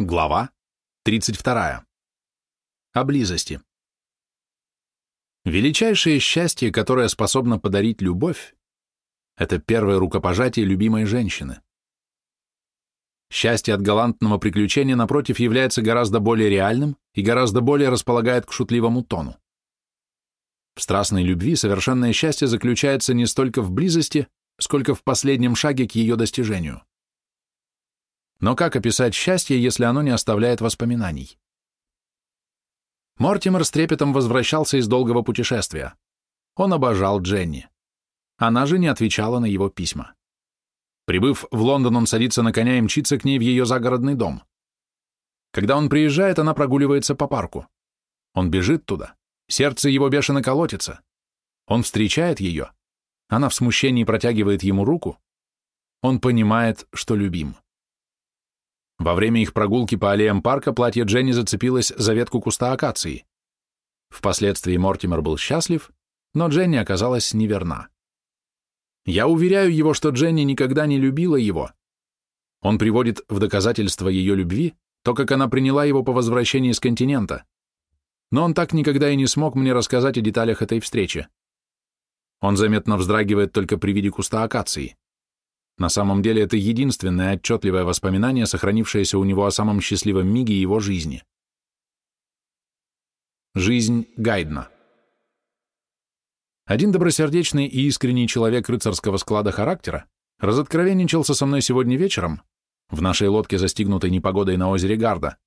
Глава 32. О близости. Величайшее счастье, которое способно подарить любовь, это первое рукопожатие любимой женщины. Счастье от галантного приключения, напротив, является гораздо более реальным и гораздо более располагает к шутливому тону. В страстной любви совершенное счастье заключается не столько в близости, сколько в последнем шаге к ее достижению. Но как описать счастье, если оно не оставляет воспоминаний? Мортимер с трепетом возвращался из долгого путешествия. Он обожал Дженни. Она же не отвечала на его письма. Прибыв в Лондон, он садится на коня и мчится к ней в ее загородный дом. Когда он приезжает, она прогуливается по парку. Он бежит туда. Сердце его бешено колотится. Он встречает ее. Она в смущении протягивает ему руку. Он понимает, что любим. Во время их прогулки по аллеям парка платье Дженни зацепилось за ветку куста акации. Впоследствии Мортимер был счастлив, но Дженни оказалась неверна. Я уверяю его, что Дженни никогда не любила его. Он приводит в доказательство ее любви то, как она приняла его по возвращении с континента. Но он так никогда и не смог мне рассказать о деталях этой встречи. Он заметно вздрагивает только при виде куста акации. На самом деле это единственное отчетливое воспоминание, сохранившееся у него о самом счастливом миге его жизни. Жизнь Гайдна Один добросердечный и искренний человек рыцарского склада характера разоткровенничался со мной сегодня вечером в нашей лодке, застигнутой непогодой на озере Гарда.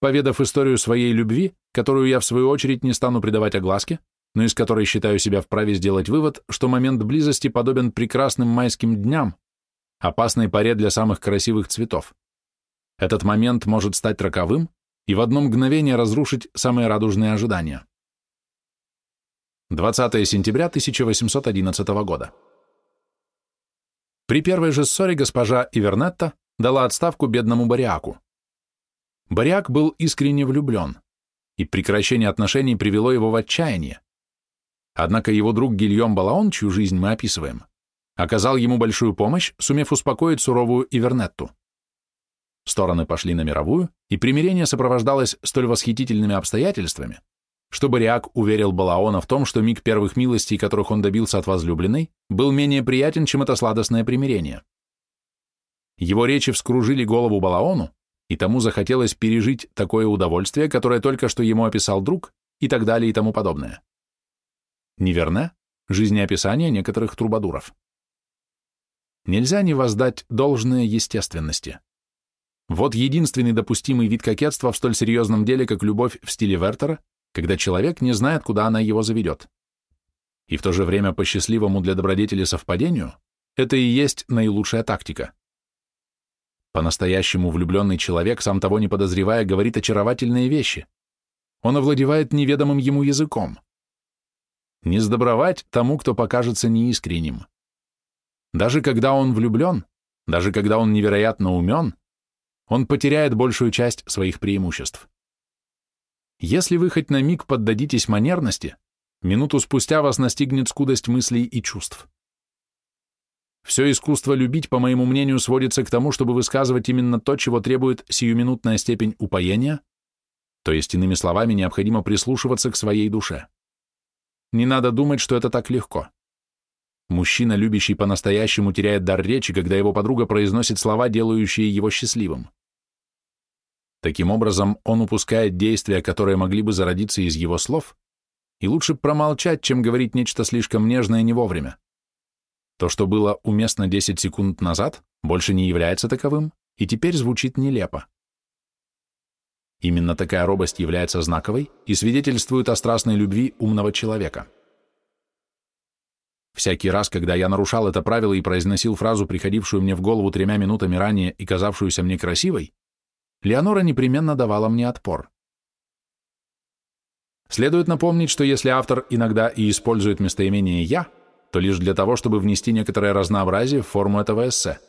Поведав историю своей любви, которую я в свою очередь не стану придавать огласке, но из которой считаю себя вправе сделать вывод, что момент близости подобен прекрасным майским дням, опасной паре для самых красивых цветов. Этот момент может стать роковым и в одно мгновение разрушить самые радужные ожидания. 20 сентября 1811 года. При первой же ссоре госпожа Ивернетта дала отставку бедному Бариаку. Бариак был искренне влюблен, и прекращение отношений привело его в отчаяние. Однако его друг Гильем Балаон, чью жизнь мы описываем, оказал ему большую помощь, сумев успокоить суровую Ивернетту. Стороны пошли на мировую, и примирение сопровождалось столь восхитительными обстоятельствами, что Бариак уверил Балаона в том, что миг первых милостей, которых он добился от возлюбленной, был менее приятен, чем это сладостное примирение. Его речи вскружили голову Балаону, и тому захотелось пережить такое удовольствие, которое только что ему описал друг, и так далее и тому подобное. Неверно? Жизнеописание некоторых трубадуров. Нельзя не воздать должное естественности. Вот единственный допустимый вид кокетства в столь серьезном деле, как любовь в стиле Вертера, когда человек не знает, куда она его заведет. И в то же время по счастливому для добродетели совпадению это и есть наилучшая тактика. По-настоящему влюбленный человек, сам того не подозревая, говорит очаровательные вещи. Он овладевает неведомым ему языком не сдобровать тому, кто покажется неискренним. Даже когда он влюблен, даже когда он невероятно умен, он потеряет большую часть своих преимуществ. Если вы хоть на миг поддадитесь манерности, минуту спустя вас настигнет скудость мыслей и чувств. Все искусство любить, по моему мнению, сводится к тому, чтобы высказывать именно то, чего требует сиюминутная степень упоения, то есть, иными словами, необходимо прислушиваться к своей душе. Не надо думать, что это так легко. Мужчина, любящий по-настоящему, теряет дар речи, когда его подруга произносит слова, делающие его счастливым. Таким образом, он упускает действия, которые могли бы зародиться из его слов, и лучше промолчать, чем говорить нечто слишком нежное не вовремя. То, что было уместно 10 секунд назад, больше не является таковым, и теперь звучит нелепо. Именно такая робость является знаковой и свидетельствует о страстной любви умного человека. Всякий раз, когда я нарушал это правило и произносил фразу, приходившую мне в голову тремя минутами ранее и казавшуюся мне красивой, Леонора непременно давала мне отпор. Следует напомнить, что если автор иногда и использует местоимение «я», то лишь для того, чтобы внести некоторое разнообразие в форму этого эссе –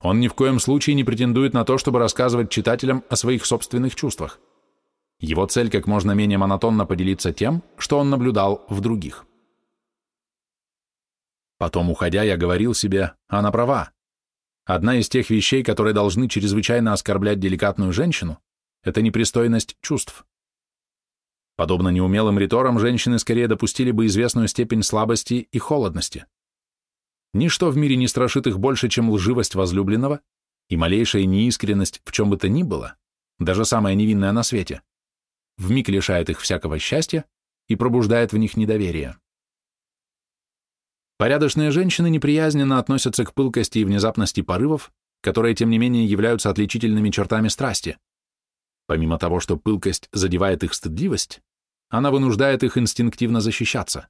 он ни в коем случае не претендует на то, чтобы рассказывать читателям о своих собственных чувствах. Его цель как можно менее монотонно поделиться тем, что он наблюдал в других. Потом, уходя, я говорил себе, она права. одна из тех вещей, которые должны чрезвычайно оскорблять деликатную женщину, это непристойность чувств. Подобно неумелым риторам, женщины скорее допустили бы известную степень слабости и холодности. Ничто в мире не страшит их больше, чем лживость возлюбленного и малейшая неискренность в чем бы то ни было, даже самая невинная на свете, вмиг лишает их всякого счастья и пробуждает в них недоверие. Порядочные женщины неприязненно относятся к пылкости и внезапности порывов, которые, тем не менее, являются отличительными чертами страсти. Помимо того, что пылкость задевает их стыдливость, она вынуждает их инстинктивно защищаться.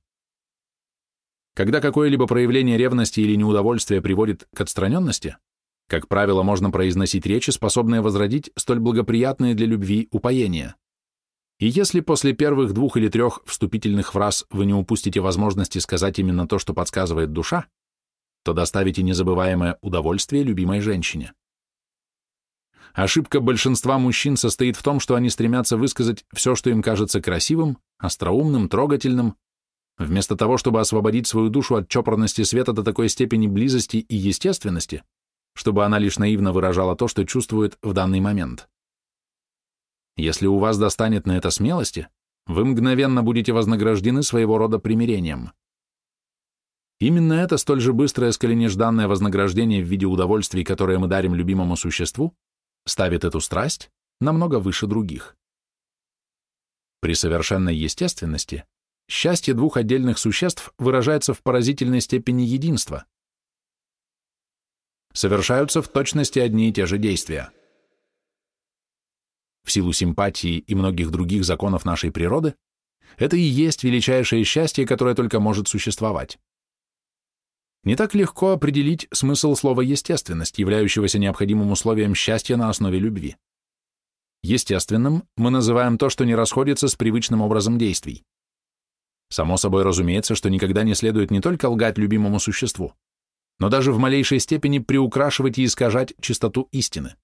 Когда какое-либо проявление ревности или неудовольствия приводит к отстраненности, как правило, можно произносить речи, способные возродить столь благоприятные для любви упоения. И если после первых двух или трех вступительных фраз вы не упустите возможности сказать именно то, что подсказывает душа, то доставите незабываемое удовольствие любимой женщине. Ошибка большинства мужчин состоит в том, что они стремятся высказать все, что им кажется красивым, остроумным, трогательным, вместо того, чтобы освободить свою душу от чопорности света до такой степени близости и естественности, чтобы она лишь наивно выражала то, что чувствует в данный момент. Если у вас достанет на это смелости, вы мгновенно будете вознаграждены своего рода примирением. Именно это столь же быстрое, сколь нежданное вознаграждение в виде удовольствий, которое мы дарим любимому существу, ставит эту страсть намного выше других. При совершенной естественности счастье двух отдельных существ выражается в поразительной степени единства. Совершаются в точности одни и те же действия – в силу симпатии и многих других законов нашей природы, это и есть величайшее счастье, которое только может существовать. Не так легко определить смысл слова «естественность», являющегося необходимым условием счастья на основе любви. Естественным мы называем то, что не расходится с привычным образом действий. Само собой разумеется, что никогда не следует не только лгать любимому существу, но даже в малейшей степени приукрашивать и искажать чистоту истины.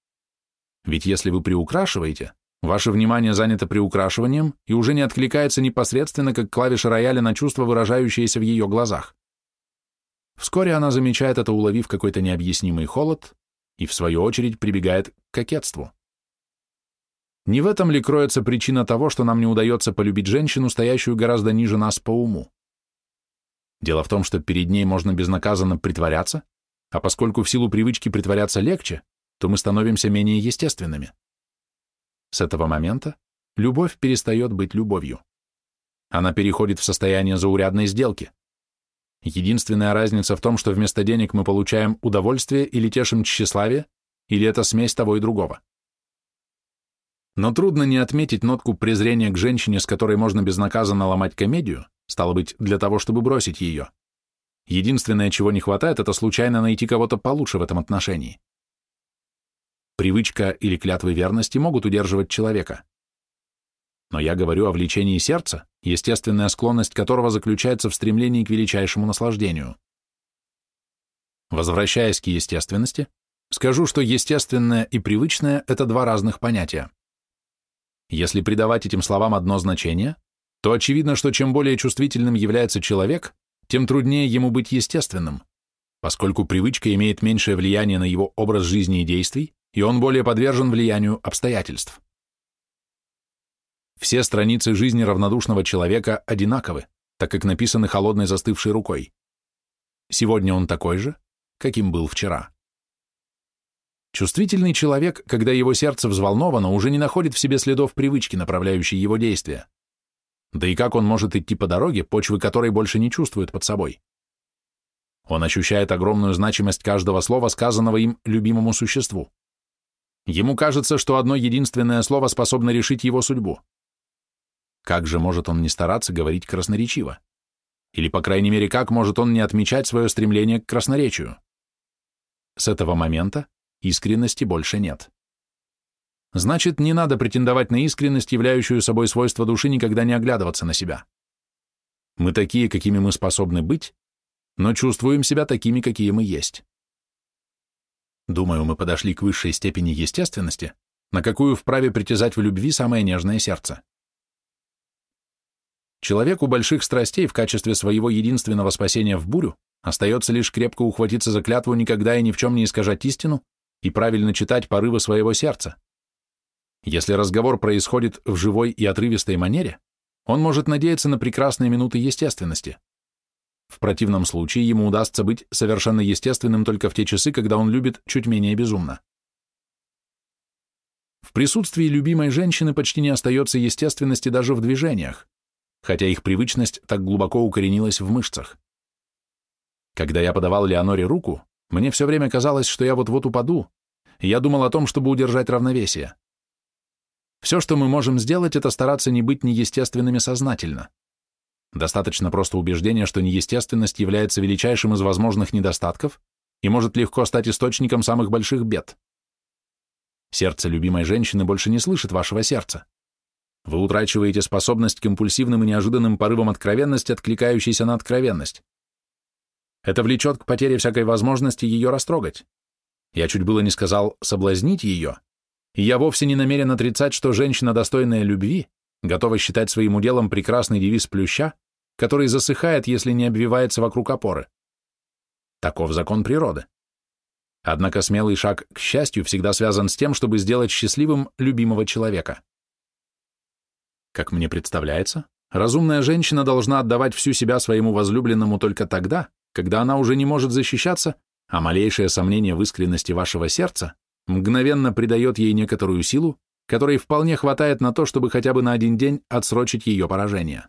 Ведь если вы приукрашиваете, ваше внимание занято приукрашиванием и уже не откликается непосредственно, как клавиша рояля, на чувства, выражающиеся в ее глазах. Вскоре она замечает это, уловив какой-то необъяснимый холод, и, в свою очередь, прибегает к кокетству. Не в этом ли кроется причина того, что нам не удается полюбить женщину, стоящую гораздо ниже нас по уму? Дело в том, что перед ней можно безнаказанно притворяться, а поскольку в силу привычки притворяться легче, то мы становимся менее естественными. С этого момента любовь перестает быть любовью. Она переходит в состояние заурядной сделки. Единственная разница в том, что вместо денег мы получаем удовольствие или тешим тщеславие, или это смесь того и другого. Но трудно не отметить нотку презрения к женщине, с которой можно безнаказанно ломать комедию, стало быть, для того, чтобы бросить ее. Единственное, чего не хватает, это случайно найти кого-то получше в этом отношении. Привычка или клятвы верности могут удерживать человека. Но я говорю о влечении сердца, естественная склонность которого заключается в стремлении к величайшему наслаждению. Возвращаясь к естественности, скажу, что естественное и привычное – это два разных понятия. Если придавать этим словам одно значение, то очевидно, что чем более чувствительным является человек, тем труднее ему быть естественным, поскольку привычка имеет меньшее влияние на его образ жизни и действий, и он более подвержен влиянию обстоятельств. Все страницы жизни равнодушного человека одинаковы, так как написаны холодной застывшей рукой. Сегодня он такой же, каким был вчера. Чувствительный человек, когда его сердце взволновано, уже не находит в себе следов привычки, направляющей его действия. Да и как он может идти по дороге, почвы которой больше не чувствует под собой? Он ощущает огромную значимость каждого слова, сказанного им любимому существу. Ему кажется, что одно единственное слово способно решить его судьбу. Как же может он не стараться говорить красноречиво? Или, по крайней мере, как может он не отмечать свое стремление к красноречию? С этого момента искренности больше нет. Значит, не надо претендовать на искренность, являющую собой свойство души, никогда не оглядываться на себя. Мы такие, какими мы способны быть, но чувствуем себя такими, какие мы есть. Думаю, мы подошли к высшей степени естественности, на какую вправе притязать в любви самое нежное сердце. Человеку больших страстей в качестве своего единственного спасения в бурю остается лишь крепко ухватиться за клятву никогда и ни в чем не искажать истину и правильно читать порывы своего сердца. Если разговор происходит в живой и отрывистой манере, он может надеяться на прекрасные минуты естественности. В противном случае ему удастся быть совершенно естественным только в те часы, когда он любит чуть менее безумно. В присутствии любимой женщины почти не остается естественности даже в движениях, хотя их привычность так глубоко укоренилась в мышцах. Когда я подавал Леоноре руку, мне все время казалось, что я вот-вот упаду, я думал о том, чтобы удержать равновесие. Все, что мы можем сделать, это стараться не быть неестественными сознательно. Достаточно просто убеждения, что неестественность является величайшим из возможных недостатков и может легко стать источником самых больших бед. Сердце любимой женщины больше не слышит вашего сердца. Вы утрачиваете способность к импульсивным и неожиданным порывам откровенности, откликающейся на откровенность. Это влечет к потере всякой возможности ее растрогать. Я чуть было не сказал «соблазнить ее», я вовсе не намерен отрицать, что женщина, достойная любви, готова считать своим уделом прекрасный девиз плюща, который засыхает, если не обвивается вокруг опоры. Таков закон природы. Однако смелый шаг к счастью всегда связан с тем, чтобы сделать счастливым любимого человека. Как мне представляется, разумная женщина должна отдавать всю себя своему возлюбленному только тогда, когда она уже не может защищаться, а малейшее сомнение в искренности вашего сердца мгновенно придает ей некоторую силу, которой вполне хватает на то, чтобы хотя бы на один день отсрочить ее поражение.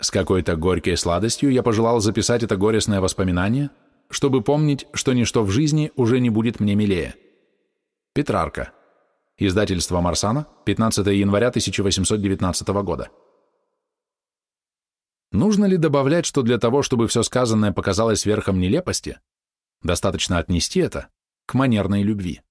С какой-то горькой сладостью я пожелал записать это горестное воспоминание, чтобы помнить, что ничто в жизни уже не будет мне милее. Петрарка. Издательство Марсана, 15 января 1819 года. Нужно ли добавлять, что для того, чтобы все сказанное показалось верхом нелепости, достаточно отнести это к манерной любви.